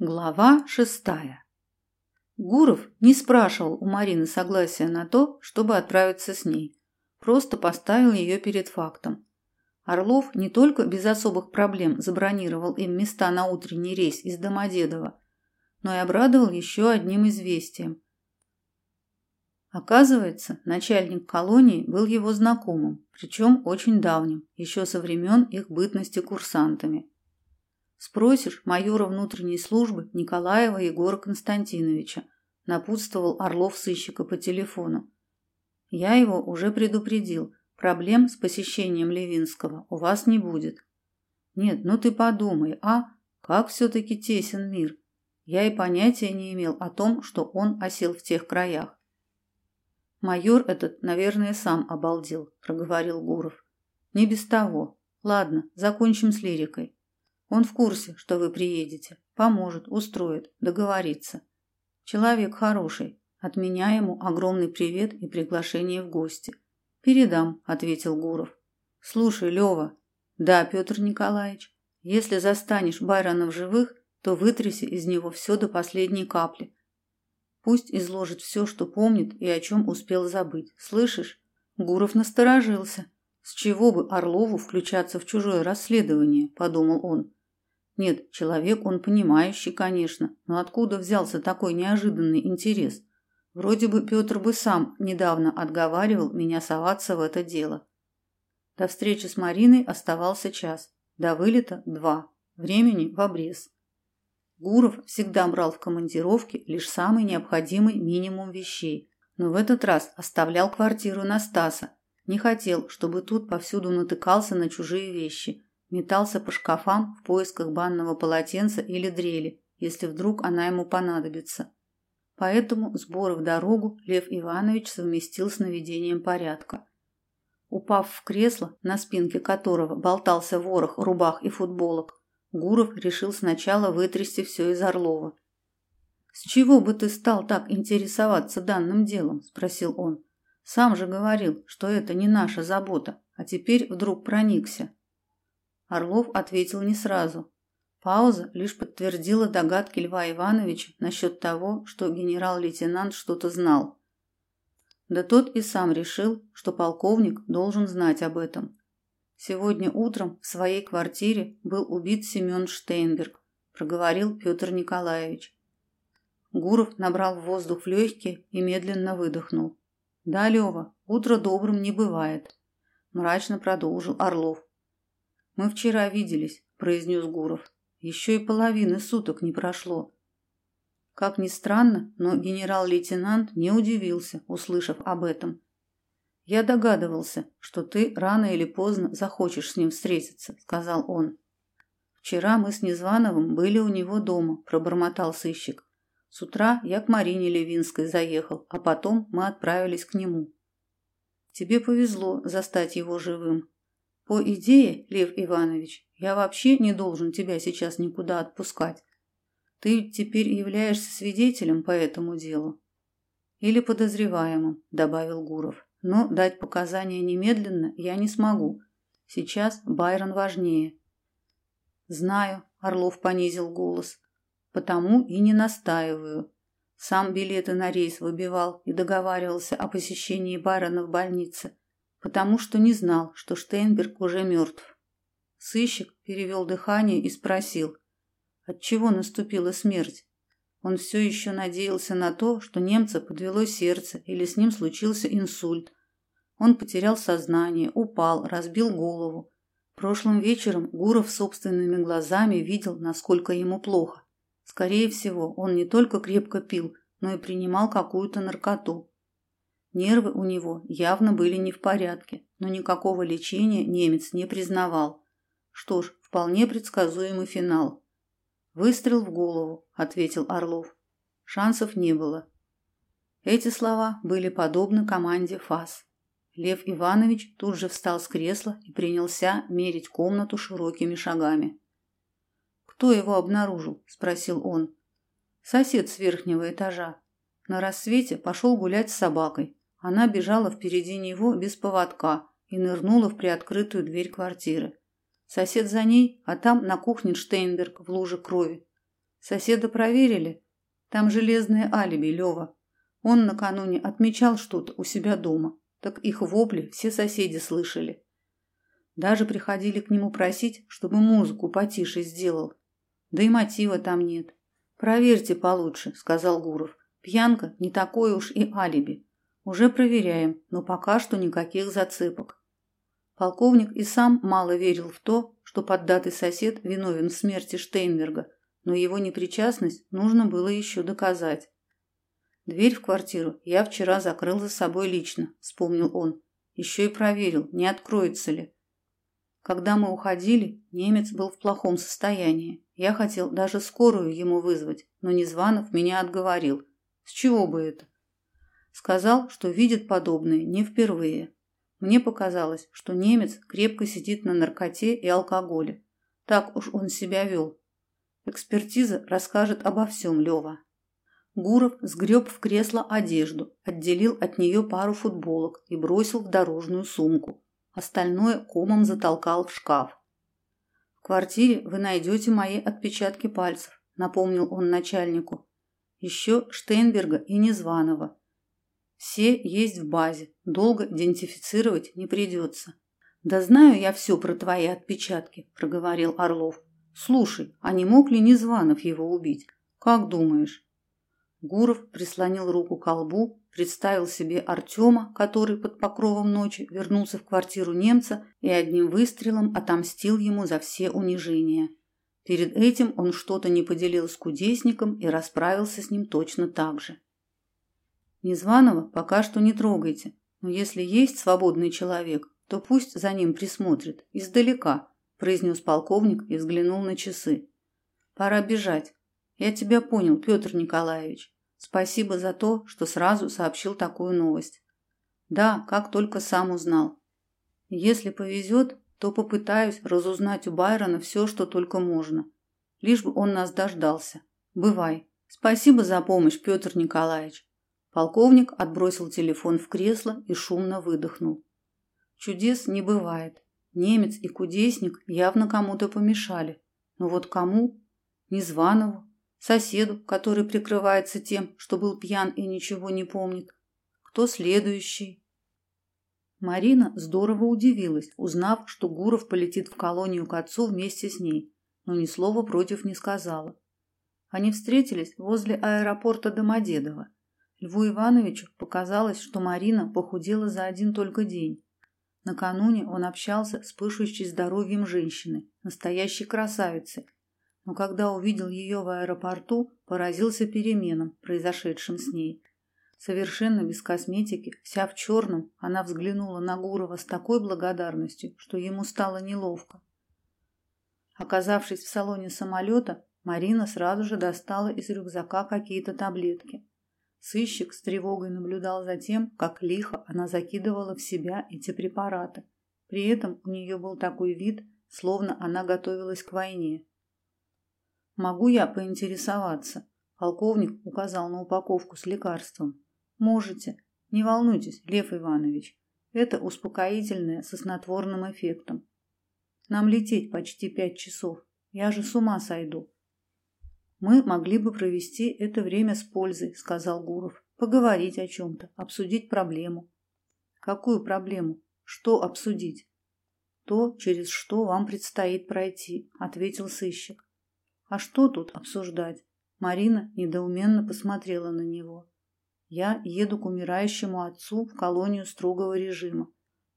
Глава шестая. Гуров не спрашивал у Марины согласия на то, чтобы отправиться с ней. Просто поставил ее перед фактом. Орлов не только без особых проблем забронировал им места на утренний рейс из Домодедово, но и обрадовал еще одним известием. Оказывается, начальник колонии был его знакомым, причем очень давним, еще со времен их бытности курсантами. Спросишь майора внутренней службы Николаева Егора Константиновича, напутствовал Орлов сыщика по телефону. Я его уже предупредил. Проблем с посещением Левинского у вас не будет. Нет, ну ты подумай, а? Как все-таки тесен мир. Я и понятия не имел о том, что он осел в тех краях. Майор этот, наверное, сам обалдел, проговорил Гуров. Не без того. Ладно, закончим с лирикой. Он в курсе, что вы приедете. Поможет, устроит, договорится. Человек хороший. От меня ему огромный привет и приглашение в гости. Передам, ответил Гуров. Слушай, Лева. Да, Петр Николаевич. Если застанешь Байрона в живых, то вытряси из него все до последней капли. Пусть изложит все, что помнит и о чем успел забыть. Слышишь? Гуров насторожился. С чего бы Орлову включаться в чужое расследование, подумал он. Нет, человек он понимающий, конечно, но откуда взялся такой неожиданный интерес? Вроде бы Петр бы сам недавно отговаривал меня соваться в это дело. До встречи с Мариной оставался час, до вылета два. Времени в обрез. Гуров всегда брал в командировке лишь самый необходимый минимум вещей, но в этот раз оставлял квартиру Настаса. Не хотел, чтобы тут повсюду натыкался на чужие вещи – метался по шкафам в поисках банного полотенца или дрели, если вдруг она ему понадобится. Поэтому сборы в дорогу Лев Иванович совместил с наведением порядка. Упав в кресло, на спинке которого болтался ворох рубах и футболок, Гуров решил сначала вытрясти все из Орлова. «С чего бы ты стал так интересоваться данным делом?» – спросил он. «Сам же говорил, что это не наша забота, а теперь вдруг проникся». Орлов ответил не сразу. Пауза лишь подтвердила догадки Льва Ивановича насчет того, что генерал-лейтенант что-то знал. Да тот и сам решил, что полковник должен знать об этом. Сегодня утром в своей квартире был убит Семен Штейнберг, проговорил Петр Николаевич. Гуров набрал воздух в легкие и медленно выдохнул. Да, Лева, утро добрым не бывает, мрачно продолжил Орлов. Мы вчера виделись, произнес Гуров. Еще и половины суток не прошло. Как ни странно, но генерал-лейтенант не удивился, услышав об этом. Я догадывался, что ты рано или поздно захочешь с ним встретиться, сказал он. Вчера мы с Незвановым были у него дома, пробормотал сыщик. С утра я к Марине Левинской заехал, а потом мы отправились к нему. Тебе повезло застать его живым. По идее, Лев Иванович, я вообще не должен тебя сейчас никуда отпускать. Ты теперь являешься свидетелем по этому делу или подозреваемым, добавил Гуров. Но дать показания немедленно я не смогу. Сейчас Байрон важнее. Знаю, Орлов понизил голос. Потому и не настаиваю. Сам билеты на рейс выбивал и договаривался о посещении Байрона в больнице потому что не знал, что Штейнберг уже мертв. Сыщик перевел дыхание и спросил, от чего наступила смерть. Он все еще надеялся на то, что немца подвело сердце или с ним случился инсульт. Он потерял сознание, упал, разбил голову. Прошлым вечером Гуров собственными глазами видел, насколько ему плохо. Скорее всего, он не только крепко пил, но и принимал какую-то наркоту. Нервы у него явно были не в порядке, но никакого лечения немец не признавал. Что ж, вполне предсказуемый финал. Выстрел в голову, ответил Орлов. Шансов не было. Эти слова были подобны команде ФАС. Лев Иванович тут же встал с кресла и принялся мерить комнату широкими шагами. Кто его обнаружил? спросил он. Сосед с верхнего этажа. На рассвете пошел гулять с собакой. Она бежала впереди него без поводка и нырнула в приоткрытую дверь квартиры. Сосед за ней, а там на кухне Штейнберг в луже крови. Соседа проверили? Там железное алиби, Лева. Он накануне отмечал что-то у себя дома. Так их вопли все соседи слышали. Даже приходили к нему просить, чтобы музыку потише сделал. Да и мотива там нет. Проверьте получше, сказал Гуров. Пьянка не такое уж и алиби. Уже проверяем, но пока что никаких зацепок. Полковник и сам мало верил в то, что поддатый сосед виновен в смерти Штейнберга, но его непричастность нужно было еще доказать. Дверь в квартиру я вчера закрыл за собой лично, вспомнил он. Еще и проверил, не откроется ли. Когда мы уходили, немец был в плохом состоянии. Я хотел даже скорую ему вызвать, но Незванов меня отговорил. С чего бы это? Сказал, что видит подобное не впервые. Мне показалось, что немец крепко сидит на наркоте и алкоголе. Так уж он себя вел. Экспертиза расскажет обо всем, Лева. Гуров сгреб в кресло одежду, отделил от нее пару футболок и бросил в дорожную сумку. Остальное комом затолкал в шкаф. В квартире вы найдете мои отпечатки пальцев, напомнил он начальнику. Еще Штейнберга и Незваного. Все есть в базе, долго идентифицировать не придется. Да знаю я все про твои отпечатки, проговорил Орлов. Слушай, а не мог ли Незванов его убить? Как думаешь? Гуров прислонил руку к колбу, представил себе Артема, который под покровом ночи вернулся в квартиру немца и одним выстрелом отомстил ему за все унижения. Перед этим он что-то не поделил с кудесником и расправился с ним точно так же. Незваного пока что не трогайте, но если есть свободный человек, то пусть за ним присмотрит издалека, произнес полковник и взглянул на часы. Пора бежать. Я тебя понял, Петр Николаевич. Спасибо за то, что сразу сообщил такую новость. Да, как только сам узнал. Если повезет, то попытаюсь разузнать у Байрона все, что только можно. Лишь бы он нас дождался. Бывай. Спасибо за помощь, Петр Николаевич. Полковник отбросил телефон в кресло и шумно выдохнул. Чудес не бывает. Немец и кудесник явно кому-то помешали. Но вот кому? Незваного, соседу, который прикрывается тем, что был пьян и ничего не помнит. Кто следующий? Марина здорово удивилась, узнав, что Гуров полетит в колонию к отцу вместе с ней, но ни слова против не сказала. Они встретились возле аэропорта Домодедово. Льву Ивановичу показалось, что Марина похудела за один только день. Накануне он общался с пышущей здоровьем женщиной, настоящей красавицей, но когда увидел ее в аэропорту, поразился переменам, произошедшим с ней. Совершенно без косметики, вся в черном, она взглянула на Гурова с такой благодарностью, что ему стало неловко. Оказавшись в салоне самолета, Марина сразу же достала из рюкзака какие-то таблетки. Сыщик с тревогой наблюдал за тем, как лихо она закидывала в себя эти препараты. При этом у нее был такой вид, словно она готовилась к войне. Могу я поинтересоваться? Полковник указал на упаковку с лекарством. Можете. Не волнуйтесь, Лев Иванович. Это успокоительное со снотворным эффектом. Нам лететь почти пять часов. Я же с ума сойду. Мы могли бы провести это время с пользой, сказал Гуров. Поговорить о чем то обсудить проблему. Какую проблему? Что обсудить? То, через что вам предстоит пройти, ответил сыщик. А что тут обсуждать? Марина недоуменно посмотрела на него. Я еду к умирающему отцу в колонию строгого режима.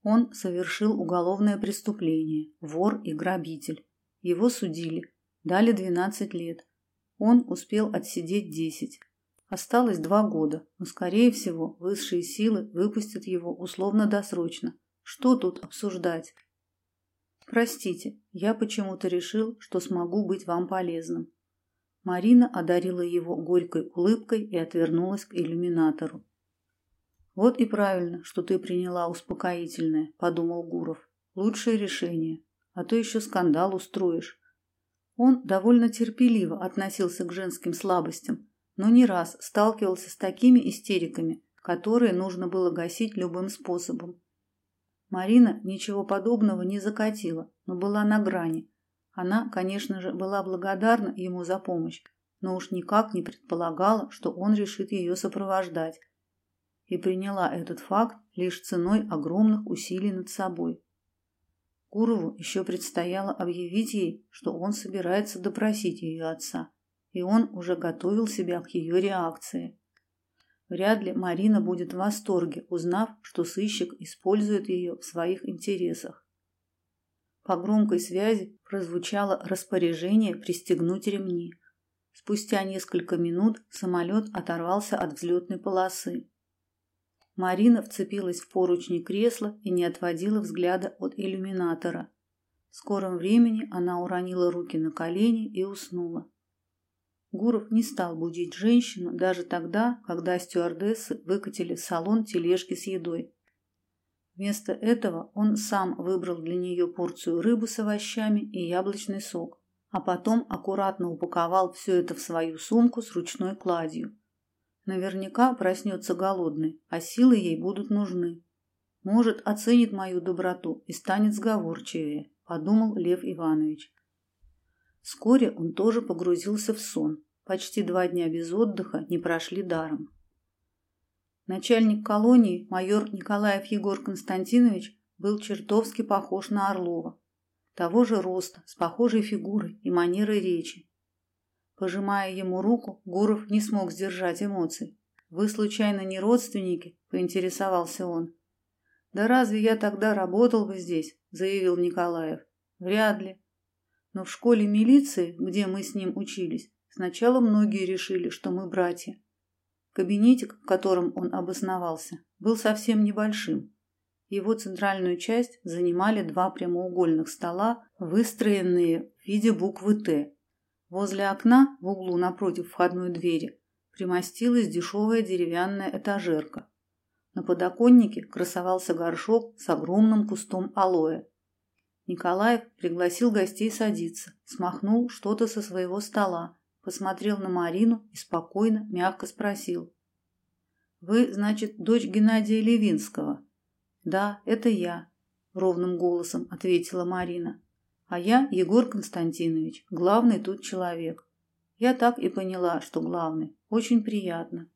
Он совершил уголовное преступление, вор и грабитель. Его судили, дали 12 лет. Он успел отсидеть 10. Осталось два года, но скорее всего, высшие силы выпустят его условно-досрочно. Что тут обсуждать? Простите, я почему-то решил, что смогу быть вам полезным. Марина одарила его горькой улыбкой и отвернулась к иллюминатору. Вот и правильно, что ты приняла успокоительное, подумал Гуров. Лучшее решение, а то еще скандал устроишь. Он довольно терпеливо относился к женским слабостям, но не раз сталкивался с такими истериками, которые нужно было гасить любым способом. Марина ничего подобного не закатила, но была на грани. Она, конечно же, была благодарна ему за помощь, но уж никак не предполагала, что он решит ее сопровождать, и приняла этот факт лишь ценой огромных усилий над собой. Гурову еще предстояло объявить ей, что он собирается допросить ее отца, и он уже готовил себя к ее реакции. Вряд ли Марина будет в восторге, узнав, что сыщик использует ее в своих интересах. По громкой связи прозвучало распоряжение пристегнуть ремни. Спустя несколько минут самолет оторвался от взлетной полосы. Марина вцепилась в поручни кресла и не отводила взгляда от иллюминатора. В скором времени она уронила руки на колени и уснула. Гуров не стал будить женщину даже тогда, когда стюардессы выкатили в салон тележки с едой. Вместо этого он сам выбрал для нее порцию рыбы с овощами и яблочный сок, а потом аккуратно упаковал все это в свою сумку с ручной кладью. Наверняка проснется голодной, а силы ей будут нужны. Может, оценит мою доброту и станет сговорчивее, подумал Лев Иванович. Вскоре он тоже погрузился в сон. Почти два дня без отдыха не прошли даром. Начальник колонии, майор Николаев Егор Константинович, был чертовски похож на Орлова. Того же роста, с похожей фигурой и манерой речи. Пожимая ему руку, Гуров не смог сдержать эмоций. «Вы, случайно, не родственники?» – поинтересовался он. «Да разве я тогда работал бы здесь?» – заявил Николаев. «Вряд ли. Но в школе милиции, где мы с ним учились, сначала многие решили, что мы братья. Кабинетик, в котором он обосновался, был совсем небольшим. Его центральную часть занимали два прямоугольных стола, выстроенные в виде буквы «Т». Возле окна, в углу напротив входной двери, примостилась дешевая деревянная этажерка. На подоконнике красовался горшок с огромным кустом алоэ. Николаев пригласил гостей садиться, смахнул что-то со своего стола, посмотрел на Марину и спокойно, мягко спросил. «Вы, значит, дочь Геннадия Левинского?» «Да, это я», — ровным голосом ответила Марина. «А я Егор Константинович, главный тут человек. Я так и поняла, что главный. Очень приятно».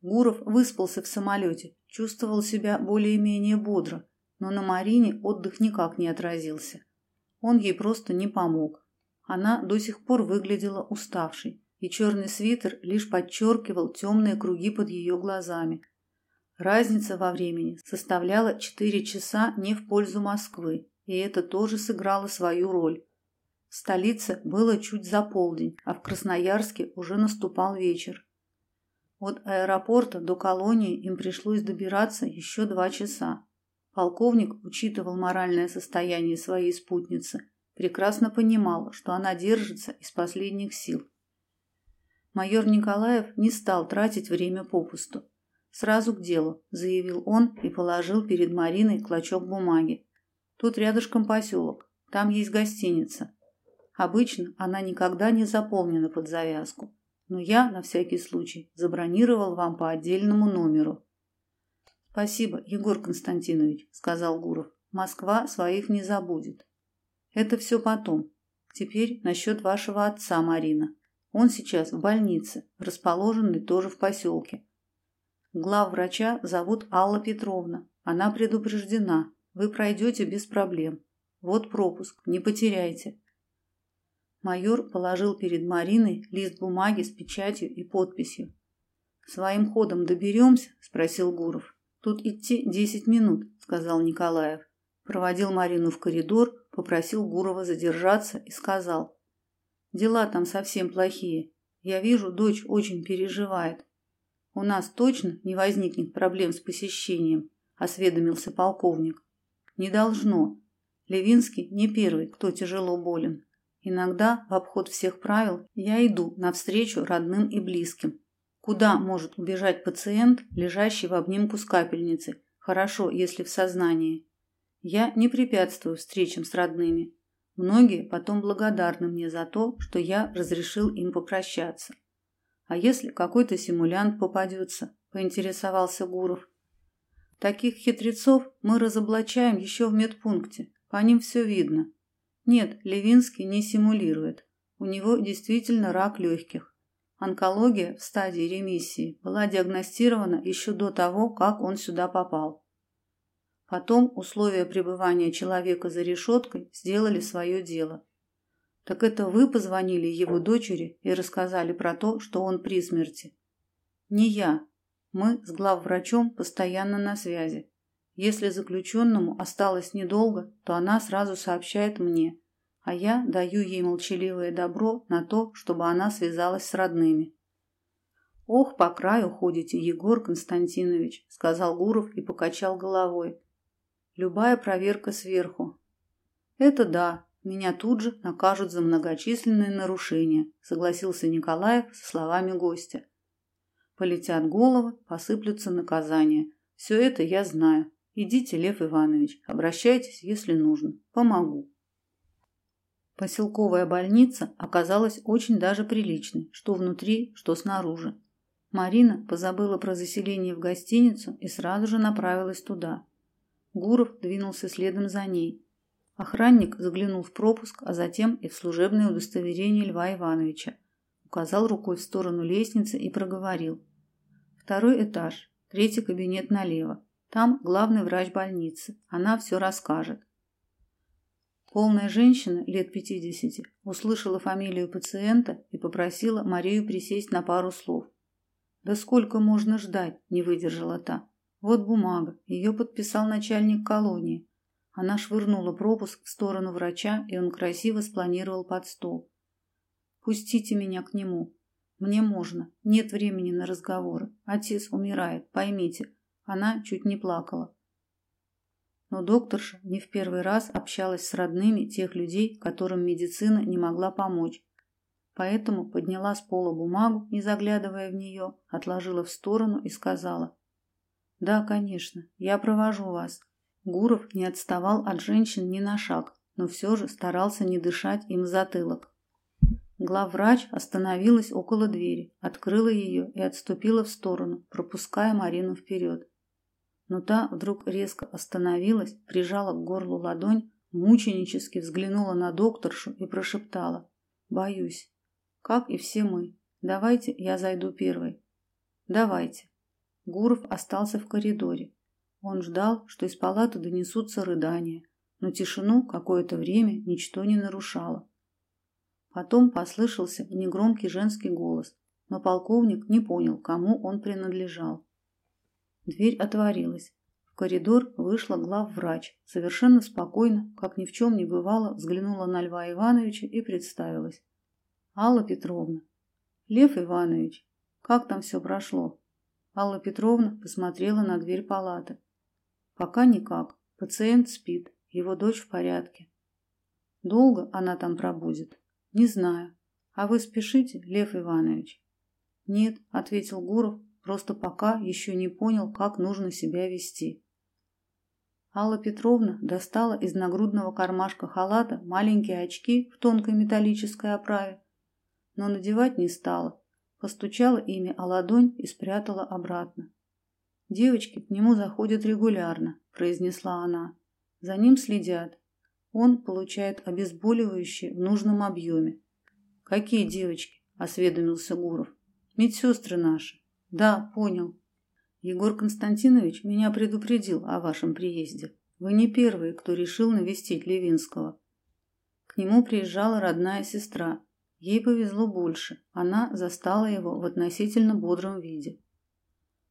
Гуров выспался в самолете, чувствовал себя более-менее бодро, но на Марине отдых никак не отразился. Он ей просто не помог. Она до сих пор выглядела уставшей, и черный свитер лишь подчеркивал темные круги под ее глазами. Разница во времени составляла 4 часа не в пользу Москвы, и это тоже сыграло свою роль. В столице было чуть за полдень, а в Красноярске уже наступал вечер. От аэропорта до колонии им пришлось добираться еще два часа. Полковник учитывал моральное состояние своей спутницы, прекрасно понимал, что она держится из последних сил. Майор Николаев не стал тратить время попусту. Сразу к делу, заявил он и положил перед Мариной клочок бумаги. Тут рядышком поселок, там есть гостиница. Обычно она никогда не заполнена под завязку, но я на всякий случай забронировал вам по отдельному номеру. Спасибо, Егор Константинович, сказал Гуров. Москва своих не забудет. Это все потом. Теперь насчет вашего отца, Марина. Он сейчас в больнице, расположенной тоже в поселке. Главврача зовут Алла Петровна. Она предупреждена. Вы пройдете без проблем. Вот пропуск, не потеряйте. Майор положил перед Мариной лист бумаги с печатью и подписью. Своим ходом доберемся? – спросил Гуров. Тут идти десять минут, сказал Николаев. Проводил Марину в коридор, попросил Гурова задержаться и сказал: "Дела там совсем плохие. Я вижу, дочь очень переживает. У нас точно не возникнет проблем с посещением", осведомился полковник. "Не должно. Левинский не первый, кто тяжело болен. Иногда в обход всех правил я иду навстречу родным и близким. Куда может убежать пациент, лежащий в обнимку с капельницей? Хорошо, если в сознании. Я не препятствую встречам с родными. Многие потом благодарны мне за то, что я разрешил им попрощаться. А если какой-то симулянт попадется? поинтересовался Гуров. Таких хитрецов мы разоблачаем еще в медпункте. По ним все видно. Нет, Левинский не симулирует. У него действительно рак легких. Онкология в стадии ремиссии была диагностирована еще до того, как он сюда попал. Потом условия пребывания человека за решеткой сделали свое дело. Так это вы позвонили его дочери и рассказали про то, что он при смерти? Не я. Мы с главврачом постоянно на связи. Если заключенному осталось недолго, то она сразу сообщает мне, а я даю ей молчаливое добро на то, чтобы она связалась с родными. Ох, по краю ходите, Егор Константинович, сказал Гуров и покачал головой. Любая проверка сверху. Это да, меня тут же накажут за многочисленные нарушения, согласился Николаев со словами гостя. Полетят головы, посыплются наказания. Все это я знаю. Идите, Лев Иванович, обращайтесь, если нужно. Помогу. Поселковая больница оказалась очень даже приличной, что внутри, что снаружи. Марина позабыла про заселение в гостиницу и сразу же направилась туда. Гуров двинулся следом за ней. Охранник заглянул в пропуск, а затем и в служебное удостоверение Льва Ивановича. Указал рукой в сторону лестницы и проговорил: "Второй этаж, третий кабинет налево. Там главный врач больницы. Она все расскажет. Полная женщина лет пятидесяти услышала фамилию пациента и попросила Марию присесть на пару слов. Да сколько можно ждать, не выдержала та. Вот бумага, ее подписал начальник колонии. Она швырнула пропуск в сторону врача, и он красиво спланировал под стол. Пустите меня к нему. Мне можно. Нет времени на разговоры. Отец умирает, поймите. Она чуть не плакала но докторша не в первый раз общалась с родными тех людей, которым медицина не могла помочь. Поэтому подняла с пола бумагу, не заглядывая в нее, отложила в сторону и сказала: "Да, конечно, я провожу вас". Гуров не отставал от женщин ни на шаг, но все же старался не дышать им в затылок. Главврач остановилась около двери, открыла ее и отступила в сторону, пропуская Марину вперед но та вдруг резко остановилась, прижала к горлу ладонь, мученически взглянула на докторшу и прошептала: "Боюсь, как и все мы. Давайте я зайду первой". "Давайте". Гуров остался в коридоре. Он ждал, что из палаты донесутся рыдания, но тишину какое-то время ничто не нарушало. Потом послышался негромкий женский голос, но полковник не понял, кому он принадлежал. Дверь отворилась. В коридор вышла главврач. Совершенно спокойно, как ни в чем не бывало, взглянула на Льва Ивановича и представилась. Алла Петровна. Лев Иванович, как там все прошло? Алла Петровна посмотрела на дверь палаты. Пока никак. Пациент спит, его дочь в порядке. Долго она там пробудет? Не знаю. А вы спешите, Лев Иванович? Нет, ответил Гуров, просто пока еще не понял, как нужно себя вести. Алла Петровна достала из нагрудного кармашка халата маленькие очки в тонкой металлической оправе, но надевать не стала. Постучала ими о ладонь и спрятала обратно. Девочки к нему заходят регулярно, произнесла она. За ним следят. Он получает обезболивающие в нужном объеме. Какие девочки? осведомился Гуров. Медсестры наши. Да, понял. Егор Константинович меня предупредил о вашем приезде. Вы не первый, кто решил навестить Левинского. К нему приезжала родная сестра. Ей повезло больше. Она застала его в относительно бодром виде.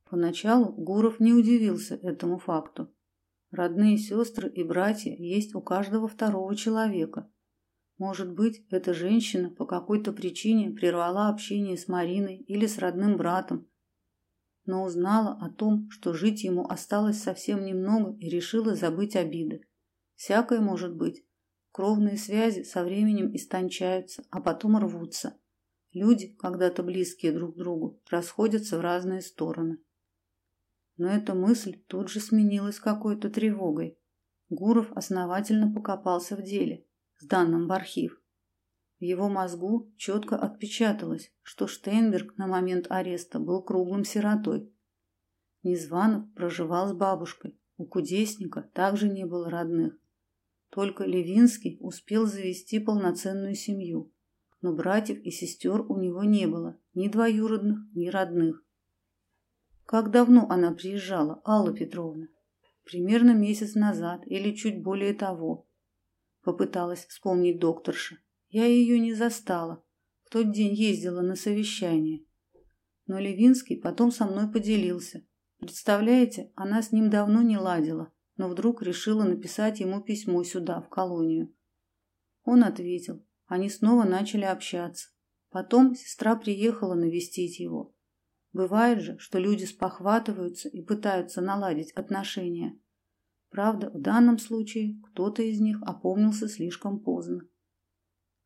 Поначалу Гуров не удивился этому факту. Родные сестры и братья есть у каждого второго человека. Может быть, эта женщина по какой-то причине прервала общение с Мариной или с родным братом но узнала о том, что жить ему осталось совсем немного и решила забыть обиды. Всякое может быть. Кровные связи со временем истончаются, а потом рвутся. Люди, когда-то близкие друг другу, расходятся в разные стороны. Но эта мысль тут же сменилась какой-то тревогой. Гуров основательно покопался в деле, с данным в архив. В его мозгу четко отпечаталось, что Штейнберг на момент ареста был круглым сиротой. Незванов проживал с бабушкой. У кудесника также не было родных. Только Левинский успел завести полноценную семью. но братьев и сестер у него не было, ни двоюродных, ни родных. Как давно она приезжала, Алла Петровна? Примерно месяц назад или чуть более того. Попыталась вспомнить докторша. Я ее не застала. В тот день ездила на совещание. Но Левинский потом со мной поделился. Представляете, она с ним давно не ладила, но вдруг решила написать ему письмо сюда, в колонию. Он ответил. Они снова начали общаться. Потом сестра приехала навестить его. Бывает же, что люди спохватываются и пытаются наладить отношения. Правда, в данном случае кто-то из них опомнился слишком поздно.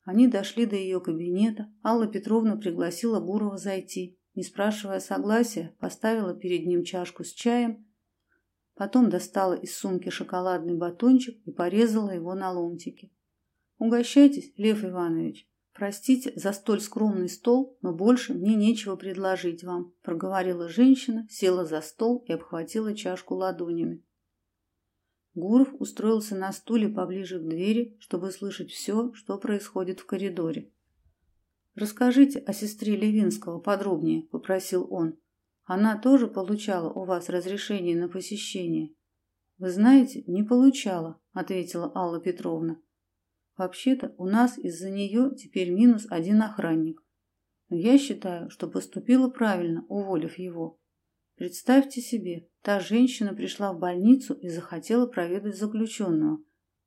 Они дошли до ее кабинета. Алла Петровна пригласила Гурова зайти. Не спрашивая согласия, поставила перед ним чашку с чаем, потом достала из сумки шоколадный батончик и порезала его на ломтики. Угощайтесь, Лев Иванович. Простите за столь скромный стол, но больше мне нечего предложить вам, проговорила женщина, села за стол и обхватила чашку ладонями. Гуров устроился на стуле поближе к двери, чтобы слышать все, что происходит в коридоре. Расскажите о сестре Левинского подробнее, попросил он. Она тоже получала у вас разрешение на посещение? Вы знаете, не получала, ответила Алла Петровна. Вообще-то у нас из-за нее теперь минус один охранник. Но я считаю, что поступила правильно, уволив его. Представьте себе, та женщина пришла в больницу и захотела проведать заключенного.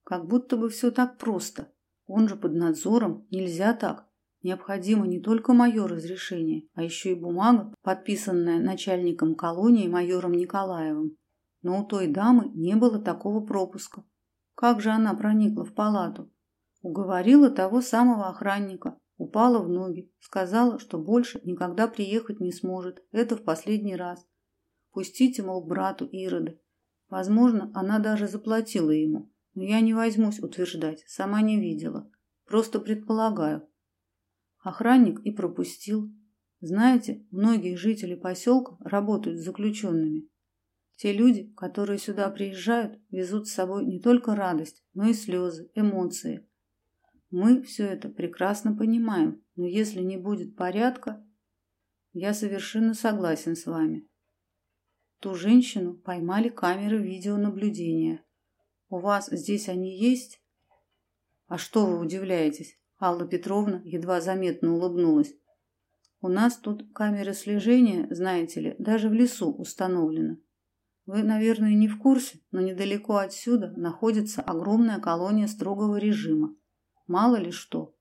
Как будто бы все так просто. Он же под надзором, нельзя так. Необходимо не только мое разрешение, а еще и бумага, подписанная начальником колонии майором Николаевым. Но у той дамы не было такого пропуска. Как же она проникла в палату? Уговорила того самого охранника, упала в ноги, сказала, что больше никогда приехать не сможет. Это в последний раз. Пустите, мол, брату Ироды. Возможно, она даже заплатила ему, но я не возьмусь утверждать, сама не видела. Просто предполагаю. Охранник и пропустил. Знаете, многие жители поселка работают с заключенными. Те люди, которые сюда приезжают, везут с собой не только радость, но и слезы, эмоции. Мы все это прекрасно понимаем, но если не будет порядка, я совершенно согласен с вами. Ту женщину поймали камеры видеонаблюдения. У вас здесь они есть? А что вы удивляетесь? Алла Петровна едва заметно улыбнулась. У нас тут камеры слежения, знаете ли, даже в лесу установлены. Вы, наверное, не в курсе, но недалеко отсюда находится огромная колония строгого режима. Мало ли что.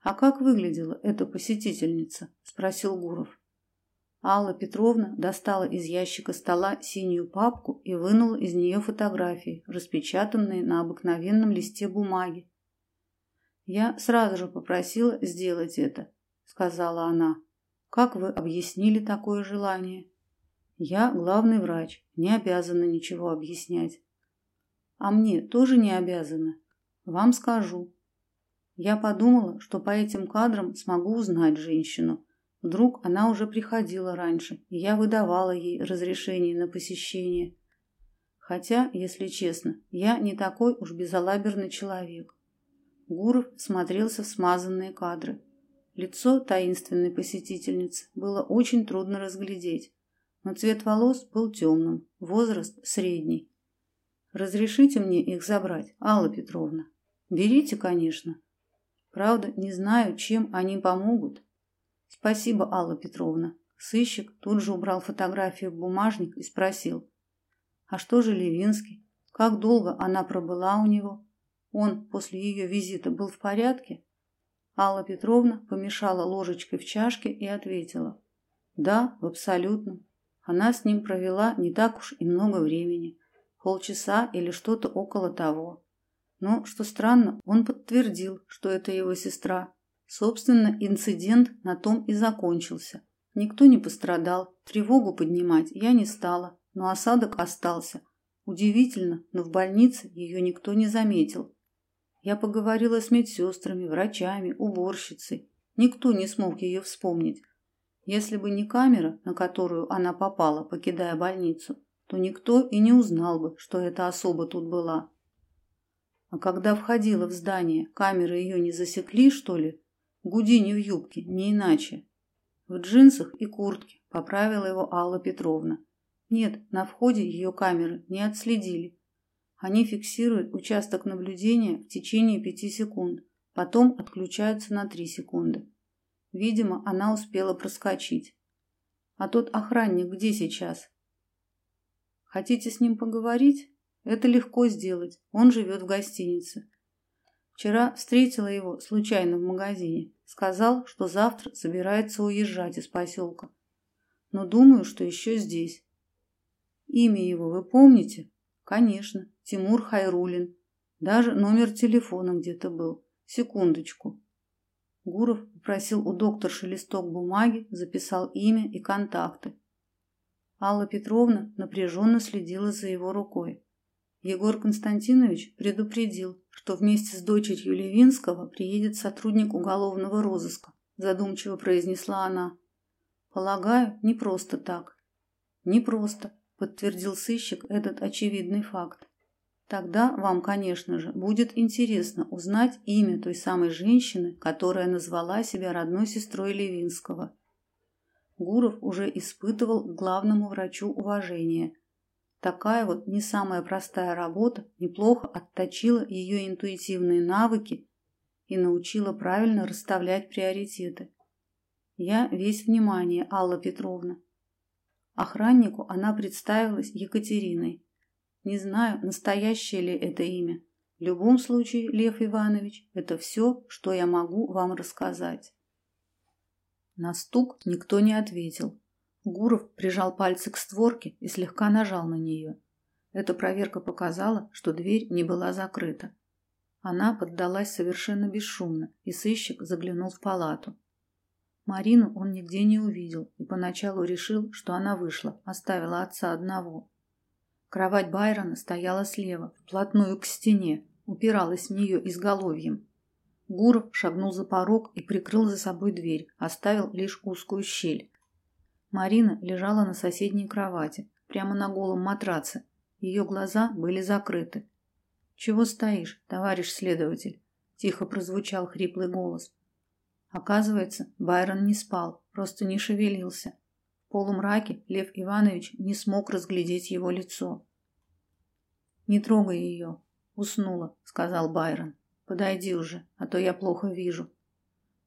А как выглядела эта посетительница? спросил Гуров. Алла Петровна достала из ящика стола синюю папку и вынула из нее фотографии, распечатанные на обыкновенном листе бумаги. Я сразу же попросила сделать это, сказала она. Как вы объяснили такое желание? Я главный врач, не обязана ничего объяснять. А мне тоже не обязана. Вам скажу. Я подумала, что по этим кадрам смогу узнать женщину. Вдруг она уже приходила раньше, и я выдавала ей разрешение на посещение. Хотя, если честно, я не такой уж безалаберный человек. Гуров смотрелся в смазанные кадры. Лицо таинственной посетительницы было очень трудно разглядеть, но цвет волос был темным, возраст средний. Разрешите мне их забрать, Алла Петровна. Берите, конечно. Правда, не знаю, чем они помогут. Спасибо, Алла Петровна. Сыщик тут же убрал фотографию в бумажник и спросил: "А что же Левинский? Как долго она пробыла у него? Он после ее визита был в порядке?" Алла Петровна помешала ложечкой в чашке и ответила: "Да, в абсолютном. Она с ним провела не так уж и много времени, полчаса или что-то около того. Но, что странно, он подтвердил, что это его сестра. Собственно, инцидент на том и закончился. Никто не пострадал, тревогу поднимать я не стала, но осадок остался. Удивительно, но в больнице ее никто не заметил. Я поговорила с медсестрами, врачами, уборщицей. Никто не смог ее вспомнить. Если бы не камера, на которую она попала, покидая больницу, то никто и не узнал бы, что эта особа тут была. А когда входила в здание, камеры ее не засекли, что ли? Гудини в юбке, не иначе. В джинсах и куртке, поправила его Алла Петровна. Нет, на входе ее камеры не отследили. Они фиксируют участок наблюдения в течение пяти секунд, потом отключаются на три секунды. Видимо, она успела проскочить. А тот охранник где сейчас? Хотите с ним поговорить? Это легко сделать. Он живет в гостинице. Вчера встретила его случайно в магазине. Сказал, что завтра собирается уезжать из поселка. Но думаю, что еще здесь. Имя его вы помните? Конечно, Тимур Хайрулин. Даже номер телефона где-то был. Секундочку. Гуров попросил у докторши листок бумаги, записал имя и контакты. Алла Петровна напряженно следила за его рукой. Егор Константинович предупредил, что вместе с дочерью Левинского приедет сотрудник уголовного розыска, задумчиво произнесла она. Полагаю, не просто так. Не просто, подтвердил сыщик этот очевидный факт. Тогда вам, конечно же, будет интересно узнать имя той самой женщины, которая назвала себя родной сестрой Левинского. Гуров уже испытывал к главному врачу уважение. Такая вот не самая простая работа неплохо отточила ее интуитивные навыки и научила правильно расставлять приоритеты. Я весь внимание, Алла Петровна. Охраннику она представилась Екатериной. Не знаю, настоящее ли это имя. В любом случае, Лев Иванович, это все, что я могу вам рассказать. На стук никто не ответил. Гуров прижал пальцы к створке и слегка нажал на нее. Эта проверка показала, что дверь не была закрыта. Она поддалась совершенно бесшумно, и сыщик заглянул в палату. Марину он нигде не увидел и поначалу решил, что она вышла, оставила отца одного. Кровать Байрона стояла слева, вплотную к стене, упиралась в нее изголовьем. Гуров шагнул за порог и прикрыл за собой дверь, оставил лишь узкую щель. Марина лежала на соседней кровати, прямо на голом матраце. Ее глаза были закрыты. «Чего стоишь, товарищ следователь?» – тихо прозвучал хриплый голос. Оказывается, Байрон не спал, просто не шевелился. В полумраке Лев Иванович не смог разглядеть его лицо. «Не трогай ее. Уснула», – сказал Байрон. Подойди уже, а то я плохо вижу.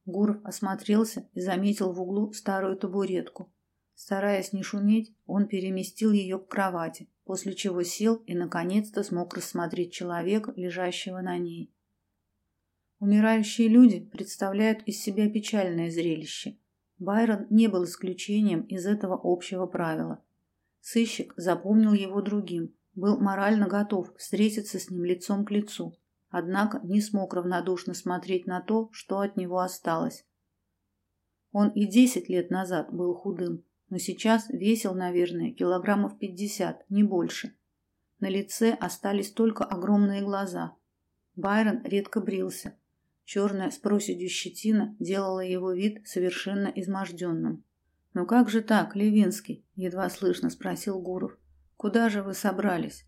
Гуров осмотрелся и заметил в углу старую табуретку. Стараясь не шуметь, он переместил ее к кровати, после чего сел и наконец-то смог рассмотреть человека, лежащего на ней. Умирающие люди представляют из себя печальное зрелище. Байрон не был исключением из этого общего правила. Сыщик запомнил его другим, был морально готов встретиться с ним лицом к лицу однако не смог равнодушно смотреть на то, что от него осталось. Он и десять лет назад был худым, но сейчас весил, наверное, килограммов пятьдесят, не больше. На лице остались только огромные глаза. Байрон редко брился. Черная с проседью щетина делала его вид совершенно изможденным. «Ну как же так, Левинский?» – едва слышно спросил Гуров. «Куда же вы собрались?»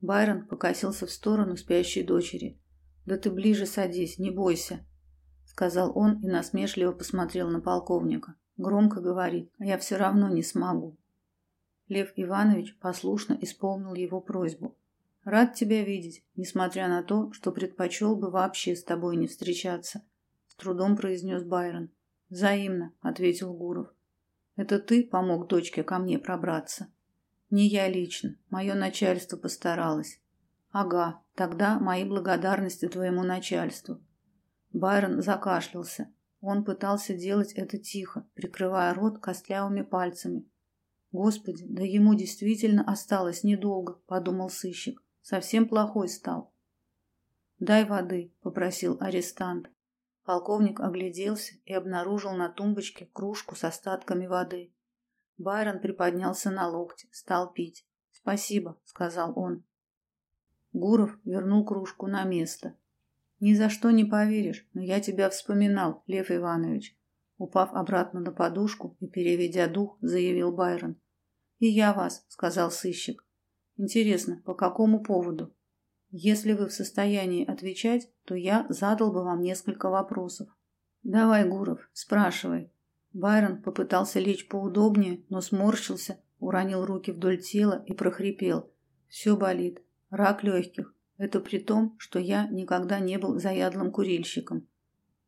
Байрон покосился в сторону спящей дочери. Да ты ближе садись, не бойся, сказал он и насмешливо посмотрел на полковника. Громко говорит, а я все равно не смогу. Лев Иванович послушно исполнил его просьбу. Рад тебя видеть, несмотря на то, что предпочел бы вообще с тобой не встречаться, с трудом произнес Байрон. Взаимно, ответил Гуров. Это ты помог дочке ко мне пробраться. Не я лично, мое начальство постаралось. Ага, тогда мои благодарности твоему начальству. Байрон закашлялся. Он пытался делать это тихо, прикрывая рот костлявыми пальцами. Господи, да ему действительно осталось недолго, подумал сыщик. Совсем плохой стал. Дай воды, попросил арестант. Полковник огляделся и обнаружил на тумбочке кружку с остатками воды. Байрон приподнялся на локте, стал пить. "Спасибо", сказал он. Гуров вернул кружку на место. Ни за что не поверишь, но я тебя вспоминал, Лев Иванович. Упав обратно на подушку и переведя дух, заявил Байрон. И я вас, сказал сыщик. Интересно, по какому поводу? Если вы в состоянии отвечать, то я задал бы вам несколько вопросов. Давай, Гуров, спрашивай. Байрон попытался лечь поудобнее, но сморщился, уронил руки вдоль тела и прохрипел: «Все болит. Рак легких. Это при том, что я никогда не был заядлым курильщиком.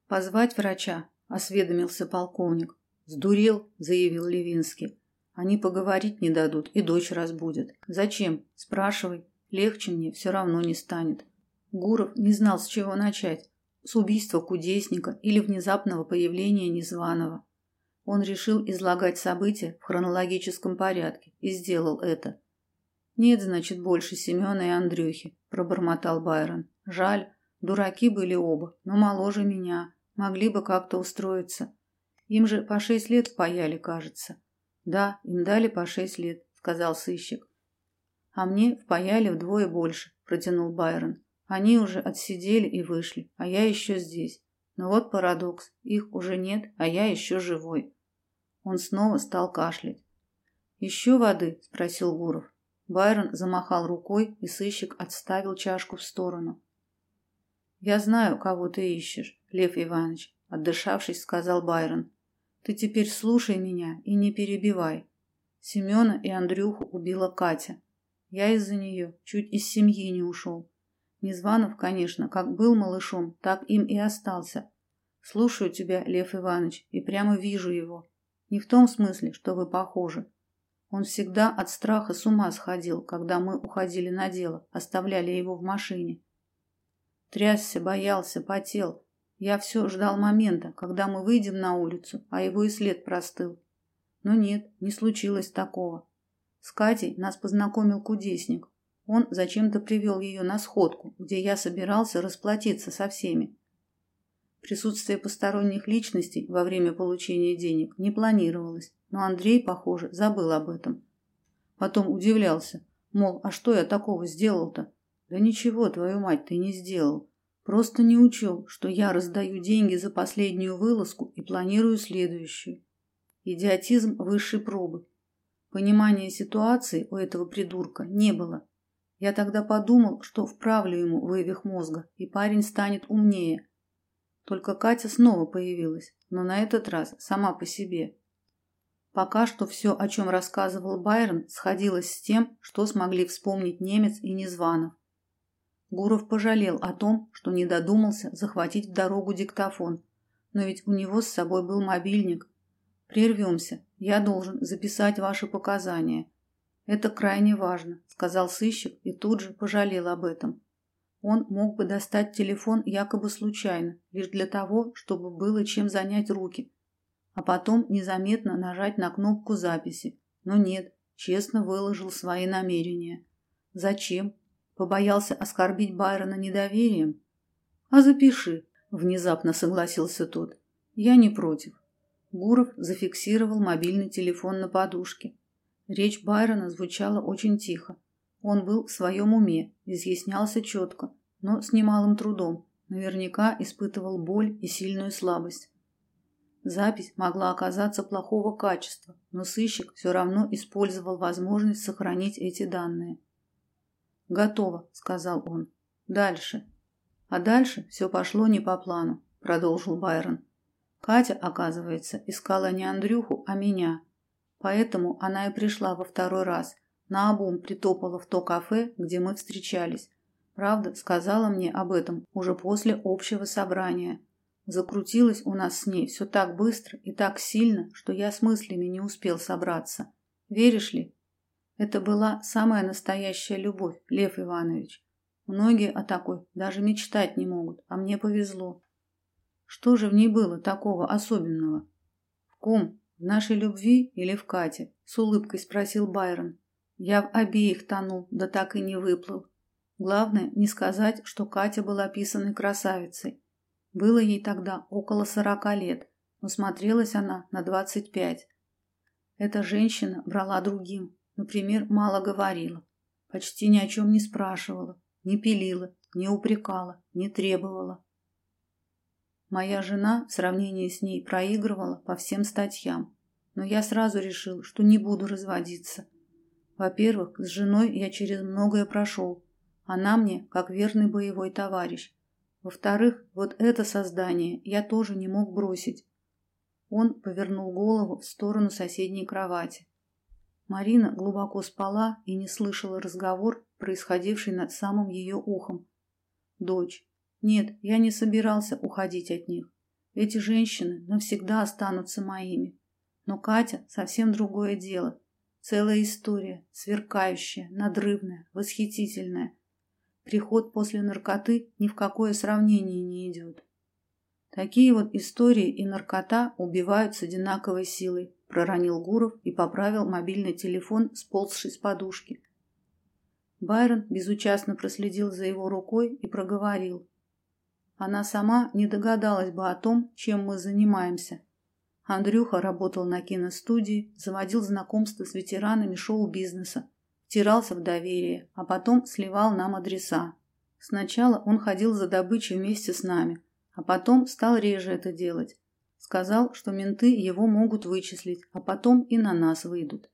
Позвать врача, осведомился полковник. Сдурел, заявил Левинский. Они поговорить не дадут и дочь разбудят. Зачем? Спрашивай. Легче мне все равно не станет. Гуров не знал, с чего начать. С убийства кудесника или внезапного появления незваного. Он решил излагать события в хронологическом порядке и сделал это. Нет, значит, больше Семёна и Андрюхи, пробормотал Байрон. Жаль, дураки были оба, но моложе меня, могли бы как-то устроиться. Им же по шесть лет паяли, кажется. Да, им дали по шесть лет, сказал сыщик. А мне впаяли вдвое больше, протянул Байрон. Они уже отсидели и вышли, а я еще здесь. Но вот парадокс. Их уже нет, а я еще живой. Он снова стал кашлять. «Еще воды?» – спросил Гуров. Байрон замахал рукой, и сыщик отставил чашку в сторону. Я знаю, кого ты ищешь, Лев Иванович, отдышавшись, сказал Байрон. Ты теперь слушай меня и не перебивай. Семена и Андрюху убила Катя. Я из-за нее чуть из семьи не ушел. Незванов, конечно, как был малышом, так им и остался. Слушаю тебя, Лев Иванович, и прямо вижу его. Не в том смысле, что вы похожи, он всегда от страха с ума сходил, когда мы уходили на дело, оставляли его в машине. Трясся, боялся, потел. Я все ждал момента, когда мы выйдем на улицу, а его и след простыл. Но нет, не случилось такого. С Катей нас познакомил кудесник. Он зачем-то привел ее на сходку, где я собирался расплатиться со всеми. Присутствие посторонних личностей во время получения денег не планировалось, но Андрей, похоже, забыл об этом. Потом удивлялся, мол, а что я такого сделал-то? Да ничего, твою мать, ты не сделал. Просто не учел, что я раздаю деньги за последнюю вылазку и планирую следующую. Идиотизм высшей пробы. Понимания ситуации у этого придурка не было. Я тогда подумал, что вправлю ему вывих мозга, и парень станет умнее, только Катя снова появилась, но на этот раз сама по себе. Пока что все, о чем рассказывал Байрон, сходилось с тем, что смогли вспомнить немец и Незванов. Гуров пожалел о том, что не додумался захватить в дорогу диктофон, но ведь у него с собой был мобильник. Прервемся, я должен записать ваши показания. Это крайне важно, сказал сыщик и тут же пожалел об этом. Он мог бы достать телефон якобы случайно, лишь для того, чтобы было чем занять руки, а потом незаметно нажать на кнопку записи. Но нет, честно выложил свои намерения. Зачем? Побоялся оскорбить Байрона недоверием? А запиши, внезапно согласился тот. Я не против. Гуров зафиксировал мобильный телефон на подушке. Речь Байрона звучала очень тихо. Он был в своем уме, изъяснялся четко, но с немалым трудом. Наверняка испытывал боль и сильную слабость. Запись могла оказаться плохого качества, но сыщик все равно использовал возможность сохранить эти данные. «Готово», — сказал он. «Дальше». А дальше все пошло не по плану, продолжил Байрон. Катя, оказывается, искала не Андрюху, а меня. Поэтому она и пришла во второй раз, наобум притопала в то кафе, где мы встречались. Правда, сказала мне об этом уже после общего собрания. Закрутилось у нас с ней все так быстро и так сильно, что я с мыслями не успел собраться. Веришь ли? Это была самая настоящая любовь, Лев Иванович. Многие о такой даже мечтать не могут, а мне повезло. Что же в ней было такого особенного? В ком? В нашей любви или в Кате? С улыбкой спросил Байрон. Я в обеих тонул, да так и не выплыл. Главное не сказать, что Катя была описанной красавицей. Было ей тогда около сорока лет, но смотрелась она на двадцать пять. Эта женщина брала другим, например, мало говорила, почти ни о чем не спрашивала, не пилила, не упрекала, не требовала. Моя жена в сравнении с ней проигрывала по всем статьям, но я сразу решил, что не буду разводиться – во-первых, с женой я через многое прошел. Она мне как верный боевой товарищ. Во-вторых, вот это создание я тоже не мог бросить. Он повернул голову в сторону соседней кровати. Марина глубоко спала и не слышала разговор, происходивший над самым ее ухом. Дочь. Нет, я не собирался уходить от них. Эти женщины навсегда останутся моими. Но Катя совсем другое дело. Целая история, сверкающая, надрывная, восхитительная. Приход после наркоты ни в какое сравнение не идет. Такие вот истории и наркота убивают с одинаковой силой, проронил Гуров и поправил мобильный телефон, сползший с подушки. Байрон безучастно проследил за его рукой и проговорил: "Она сама не догадалась бы о том, чем мы занимаемся. Андрюха работал на киностудии, заводил знакомства с ветеранами шоу-бизнеса, втирался в доверие, а потом сливал нам адреса. Сначала он ходил за добычей вместе с нами, а потом стал реже это делать. Сказал, что менты его могут вычислить, а потом и на нас выйдут.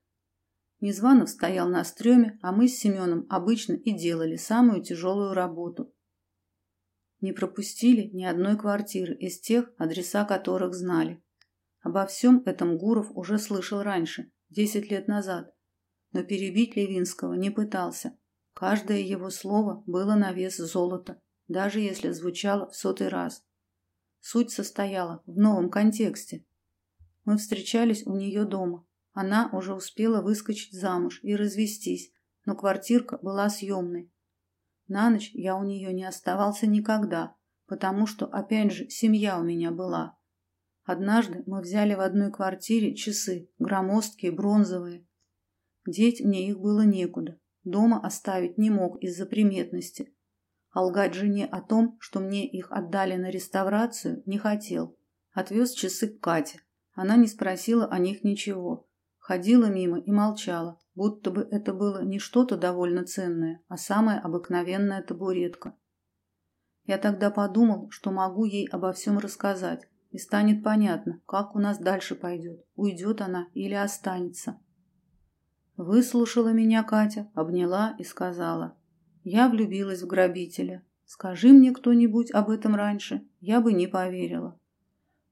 Незванов стоял на стреме, а мы с Семеном обычно и делали самую тяжелую работу. Не пропустили ни одной квартиры из тех, адреса которых знали. Обо всем этом Гуров уже слышал раньше, десять лет назад, но перебить Левинского не пытался. Каждое его слово было на вес золота, даже если звучало в сотый раз. Суть состояла в новом контексте. Мы встречались у нее дома. Она уже успела выскочить замуж и развестись, но квартирка была съемной. На ночь я у нее не оставался никогда, потому что, опять же, семья у меня была. Однажды мы взяли в одной квартире часы, громоздкие, бронзовые. Деть мне их было некуда. Дома оставить не мог из-за приметности. А лгать жене о том, что мне их отдали на реставрацию, не хотел. Отвез часы к Кате. Она не спросила о них ничего. Ходила мимо и молчала, будто бы это было не что-то довольно ценное, а самая обыкновенная табуретка. Я тогда подумал, что могу ей обо всем рассказать, и станет понятно, как у нас дальше пойдет, уйдет она или останется. Выслушала меня Катя, обняла и сказала: "Я влюбилась в грабителя. Скажи мне кто-нибудь об этом раньше, я бы не поверила".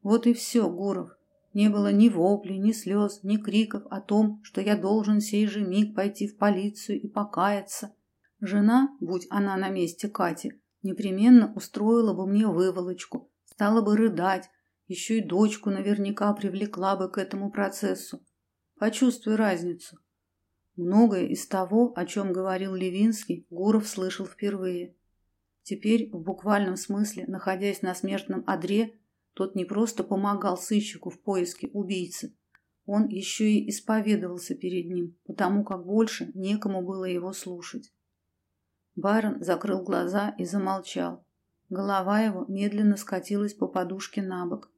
Вот и все, Гуров. Не было ни воплей, ни слез, ни криков о том, что я должен сей же миг пойти в полицию и покаяться. Жена, будь она на месте Кати, непременно устроила бы мне выволочку, стала бы рыдать, еще и дочку наверняка привлекла бы к этому процессу. Почувствуй разницу. Многое из того, о чем говорил Левинский, Гуров слышал впервые. Теперь, в буквальном смысле, находясь на смертном одре, тот не просто помогал сыщику в поиске убийцы, он еще и исповедовался перед ним, потому как больше некому было его слушать. Байрон закрыл глаза и замолчал. Голова его медленно скатилась по подушке на бок.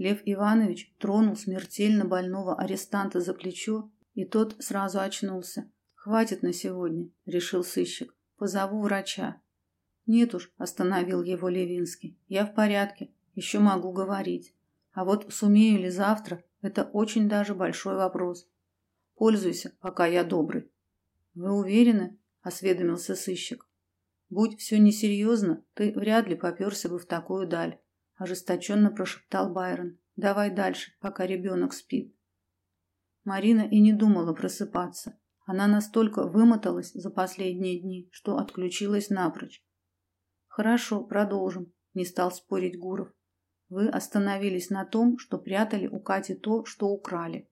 Лев Иванович тронул смертельно больного арестанта за плечо, и тот сразу очнулся. Хватит на сегодня, решил сыщик. Позову врача. Нет уж, остановил его Левинский. Я в порядке, еще могу говорить. А вот сумею ли завтра это очень даже большой вопрос. Пользуйся, пока я добрый. Вы уверены? осведомился сыщик. Будь все несерьезно, ты вряд ли попёрся бы в такую даль ожесточенно прошептал Байрон. Давай дальше, пока ребенок спит. Марина и не думала просыпаться. Она настолько вымоталась за последние дни, что отключилась напрочь. Хорошо, продолжим, не стал спорить Гуров. Вы остановились на том, что прятали у Кати то, что украли.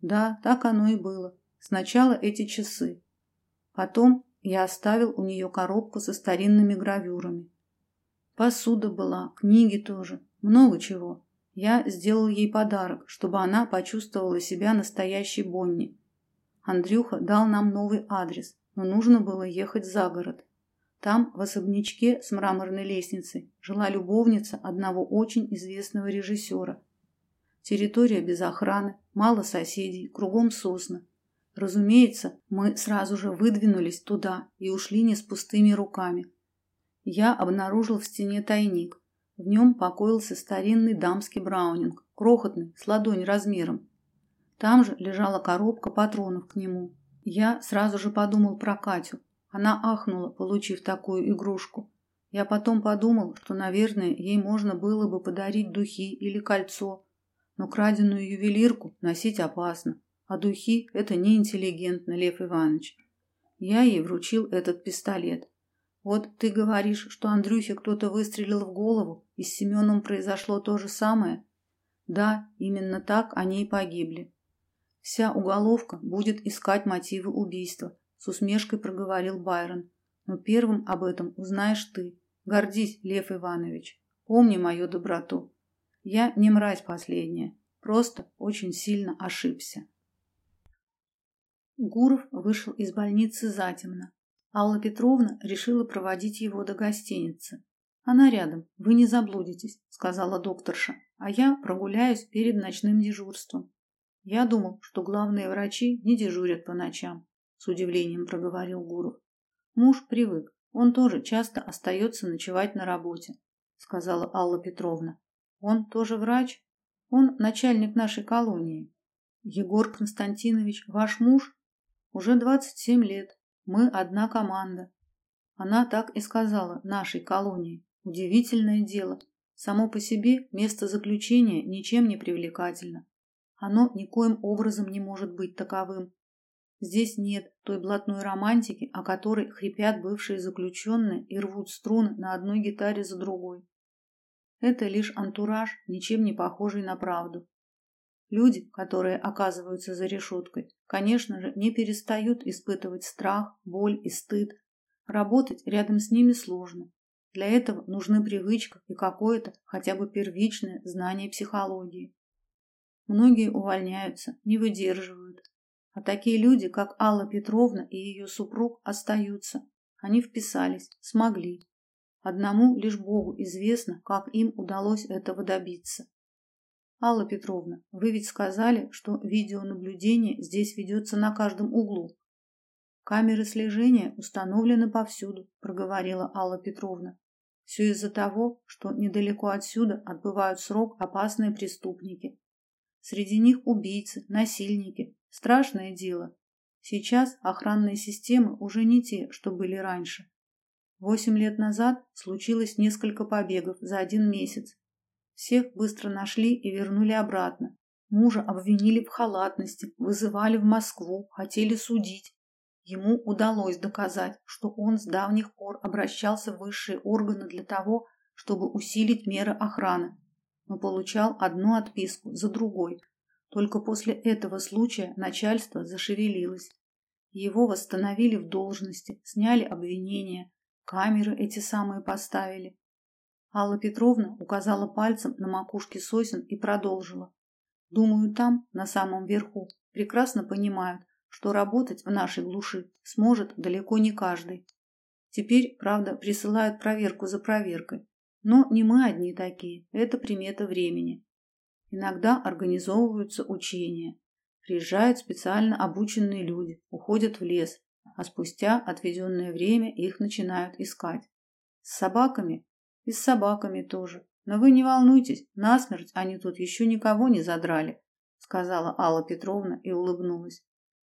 Да, так оно и было. Сначала эти часы. Потом я оставил у нее коробку со старинными гравюрами. Посуда была, книги тоже, много чего. Я сделал ей подарок, чтобы она почувствовала себя настоящей Бонни. Андрюха дал нам новый адрес, но нужно было ехать за город. Там, в особнячке с мраморной лестницей, жила любовница одного очень известного режиссера. Территория без охраны, мало соседей, кругом сосны. Разумеется, мы сразу же выдвинулись туда и ушли не с пустыми руками я обнаружил в стене тайник. В нем покоился старинный дамский браунинг, крохотный, с ладонь размером. Там же лежала коробка патронов к нему. Я сразу же подумал про Катю. Она ахнула, получив такую игрушку. Я потом подумал, что, наверное, ей можно было бы подарить духи или кольцо, но краденую ювелирку носить опасно, а духи – это неинтеллигентно, Лев Иванович. Я ей вручил этот пистолет. Вот ты говоришь, что Андрюхе кто-то выстрелил в голову, и с Семеном произошло то же самое? Да, именно так они и погибли. Вся уголовка будет искать мотивы убийства, с усмешкой проговорил Байрон. Но первым об этом узнаешь ты. Гордись, Лев Иванович. Помни мою доброту. Я не мразь последняя, просто очень сильно ошибся. Гуров вышел из больницы затемно. Алла Петровна решила проводить его до гостиницы. Она рядом, вы не заблудитесь, сказала докторша, а я прогуляюсь перед ночным дежурством. Я думал, что главные врачи не дежурят по ночам, с удивлением проговорил Гуров. Муж привык, он тоже часто остается ночевать на работе, сказала Алла Петровна. Он тоже врач? Он начальник нашей колонии. Егор Константинович, ваш муж? Уже двадцать семь лет. Мы одна команда. Она так и сказала нашей колонии. Удивительное дело. Само по себе место заключения ничем не привлекательно. Оно никоим образом не может быть таковым. Здесь нет той блатной романтики, о которой хрипят бывшие заключенные и рвут струны на одной гитаре за другой. Это лишь антураж, ничем не похожий на правду. Люди, которые оказываются за решеткой, конечно же, не перестают испытывать страх, боль и стыд. Работать рядом с ними сложно. Для этого нужны привычка и какое-то хотя бы первичное знание психологии. Многие увольняются, не выдерживают. А такие люди, как Алла Петровна и ее супруг, остаются. Они вписались, смогли. Одному лишь Богу известно, как им удалось этого добиться. Алла Петровна, вы ведь сказали, что видеонаблюдение здесь ведется на каждом углу. Камеры слежения установлены повсюду, проговорила Алла Петровна. Все из-за того, что недалеко отсюда отбывают срок опасные преступники. Среди них убийцы, насильники. Страшное дело. Сейчас охранные системы уже не те, что были раньше. Восемь лет назад случилось несколько побегов за один месяц. Всех быстро нашли и вернули обратно. Мужа обвинили в халатности, вызывали в Москву, хотели судить. Ему удалось доказать, что он с давних пор обращался в высшие органы для того, чтобы усилить меры охраны, но получал одну отписку за другой. Только после этого случая начальство зашевелилось. Его восстановили в должности, сняли обвинения, камеры эти самые поставили. Алла Петровна указала пальцем на макушке сосен и продолжила. Думаю, там, на самом верху, прекрасно понимают, что работать в нашей глуши сможет далеко не каждый. Теперь, правда, присылают проверку за проверкой. Но не мы одни такие, это примета времени. Иногда организовываются учения. Приезжают специально обученные люди, уходят в лес, а спустя отведенное время их начинают искать. С собаками и с собаками тоже. Но вы не волнуйтесь, насмерть они тут еще никого не задрали, сказала Алла Петровна и улыбнулась.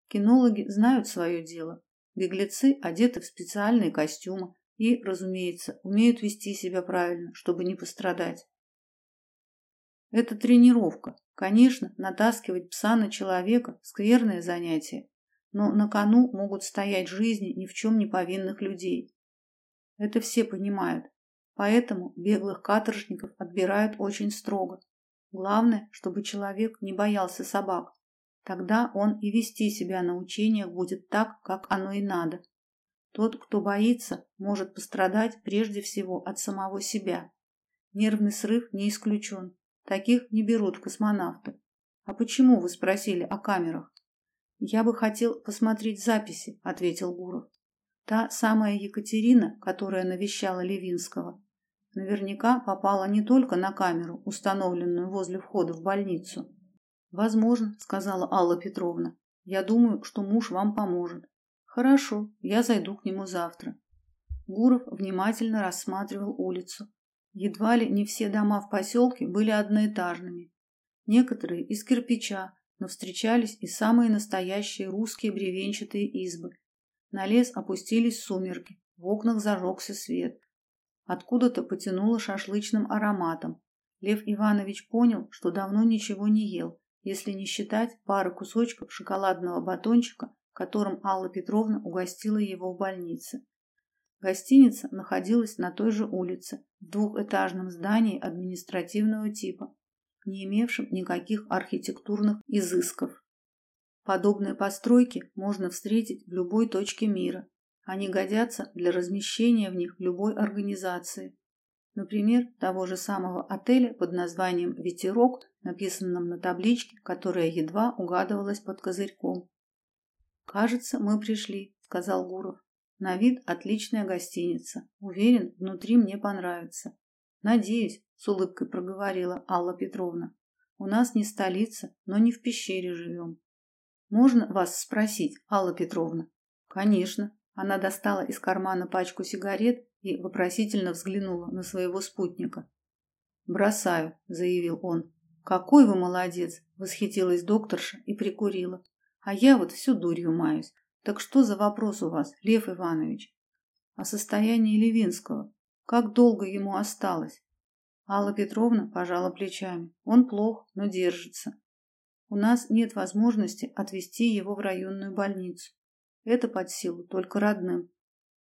Кинологи знают свое дело. Беглецы одеты в специальные костюмы и, разумеется, умеют вести себя правильно, чтобы не пострадать. Это тренировка. Конечно, натаскивать пса на человека – скверное занятие, но на кону могут стоять жизни ни в чем не повинных людей. Это все понимают, Поэтому беглых каторжников отбирают очень строго. Главное, чтобы человек не боялся собак. Тогда он и вести себя на учениях будет так, как оно и надо. Тот, кто боится, может пострадать прежде всего от самого себя. Нервный срыв не исключен. Таких не берут в космонавты. А почему вы спросили о камерах? Я бы хотел посмотреть записи, ответил Гуров. Та самая Екатерина, которая навещала Левинского, наверняка попала не только на камеру, установленную возле входа в больницу. Возможно, сказала Алла Петровна. Я думаю, что муж вам поможет. Хорошо, я зайду к нему завтра. Гуров внимательно рассматривал улицу. Едва ли не все дома в поселке были одноэтажными. Некоторые из кирпича, но встречались и самые настоящие русские бревенчатые избы. На лес опустились сумерки, в окнах зажегся свет. Откуда-то потянуло шашлычным ароматом. Лев Иванович понял, что давно ничего не ел, если не считать пары кусочков шоколадного батончика, которым Алла Петровна угостила его в больнице. Гостиница находилась на той же улице, в двухэтажном здании административного типа, не имевшем никаких архитектурных изысков. Подобные постройки можно встретить в любой точке мира. Они годятся для размещения в них любой организации. Например, того же самого отеля под названием «Ветерок», написанном на табличке, которая едва угадывалась под козырьком. «Кажется, мы пришли», — сказал Гуров. «На вид отличная гостиница. Уверен, внутри мне понравится». «Надеюсь», — с улыбкой проговорила Алла Петровна. «У нас не столица, но не в пещере живем. Можно вас спросить, Алла Петровна? Конечно. Она достала из кармана пачку сигарет и вопросительно взглянула на своего спутника. Бросаю, заявил он. Какой вы молодец, восхитилась докторша и прикурила. А я вот всю дурью маюсь. Так что за вопрос у вас, Лев Иванович? О состоянии Левинского. Как долго ему осталось? Алла Петровна пожала плечами. Он плох, но держится. У нас нет возможности отвезти его в районную больницу. Это под силу только родным.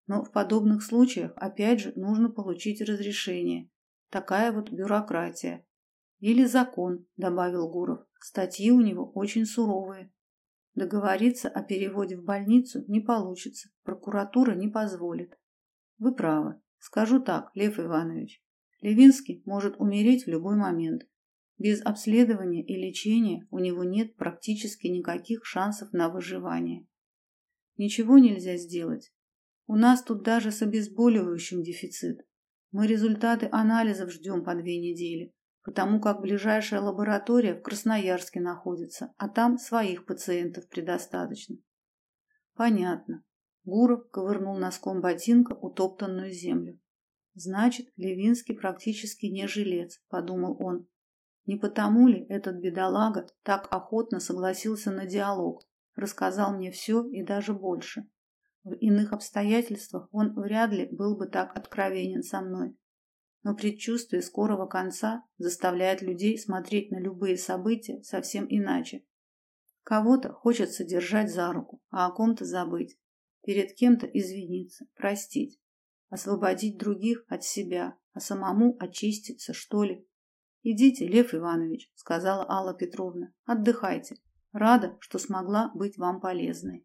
Но в подобных случаях опять же нужно получить разрешение. Такая вот бюрократия. Или закон, добавил Гуров. Статьи у него очень суровые. Договориться о переводе в больницу не получится. Прокуратура не позволит. Вы правы. Скажу так, Лев Иванович. Левинский может умереть в любой момент. Без обследования и лечения у него нет практически никаких шансов на выживание. Ничего нельзя сделать. У нас тут даже с обезболивающим дефицит. Мы результаты анализов ждем по две недели, потому как ближайшая лаборатория в Красноярске находится, а там своих пациентов предостаточно. Понятно. Гуров ковырнул носком ботинка утоптанную землю. Значит, Левинский практически не жилец, подумал он, не потому ли этот бедолага так охотно согласился на диалог, рассказал мне все и даже больше. В иных обстоятельствах он вряд ли был бы так откровенен со мной. Но предчувствие скорого конца заставляет людей смотреть на любые события совсем иначе. Кого-то хочется держать за руку, а о ком-то забыть. Перед кем-то извиниться, простить. Освободить других от себя, а самому очиститься, что ли. Идите, Лев Иванович, сказала Алла Петровна. Отдыхайте. Рада, что смогла быть вам полезной.